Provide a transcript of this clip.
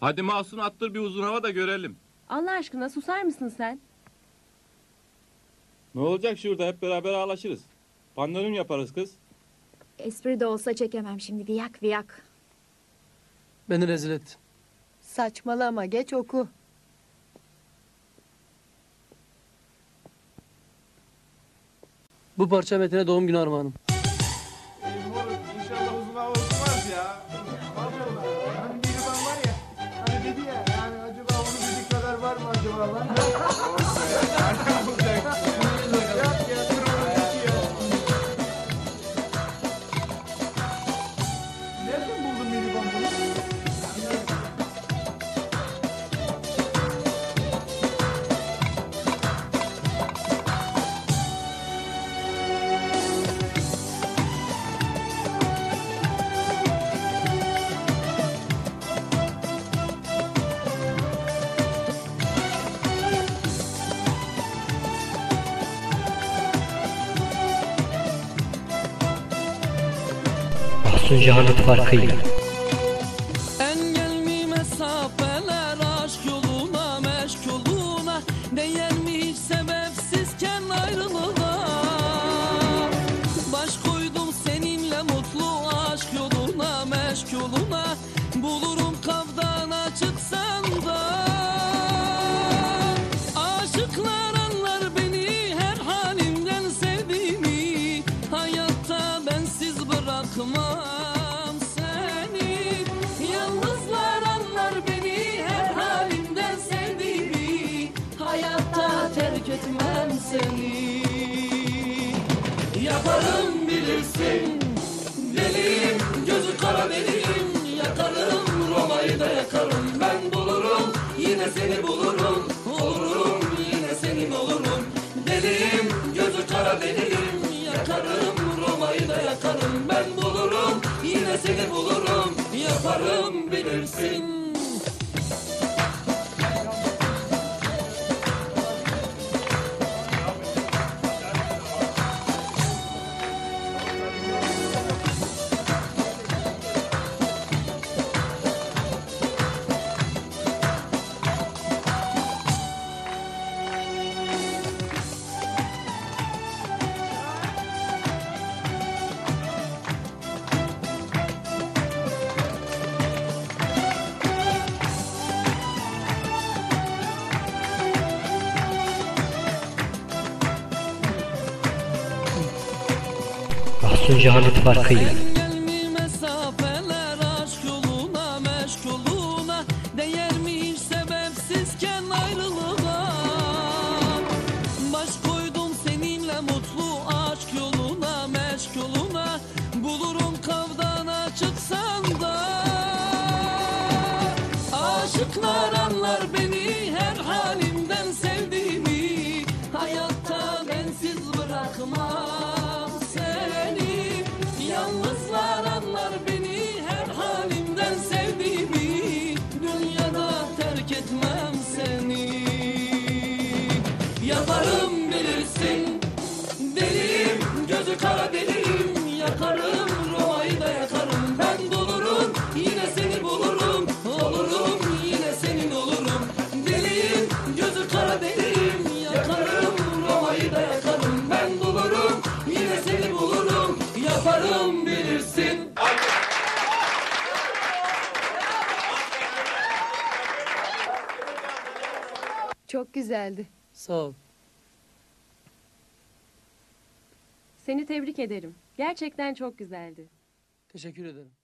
Hadi Mahsun attır bir uzun hava da görelim. Allah aşkına susar mısın sen? Ne olacak şurada hep beraber ağlaşırız. Pandomim yaparız kız. Espri de olsa çekemem şimdi viyak viyak. Beni rezil et. Saçmalama geç oku. Bu parça Metin'e doğum günü armağanım. Marla. Mahsun cehalet farkıyla. Etmem seni. Yaparım bilirsin Deliyim gözü kara deliyim. Yakarım Roma'yı da yakarım. Ben bulurum yine seni bulurum. Olurum yine senin olurum Deliyim gözü kara deliyim. Yakarım Roma'yı da yakarım. Ben bulurum yine seni bulurum. Yaparım bilirsin yoluna Değer mi hiç sebepsizken ayrılığa Çok güzeldi. Sağ ol. Seni tebrik ederim. Gerçekten çok güzeldi. Teşekkür ederim.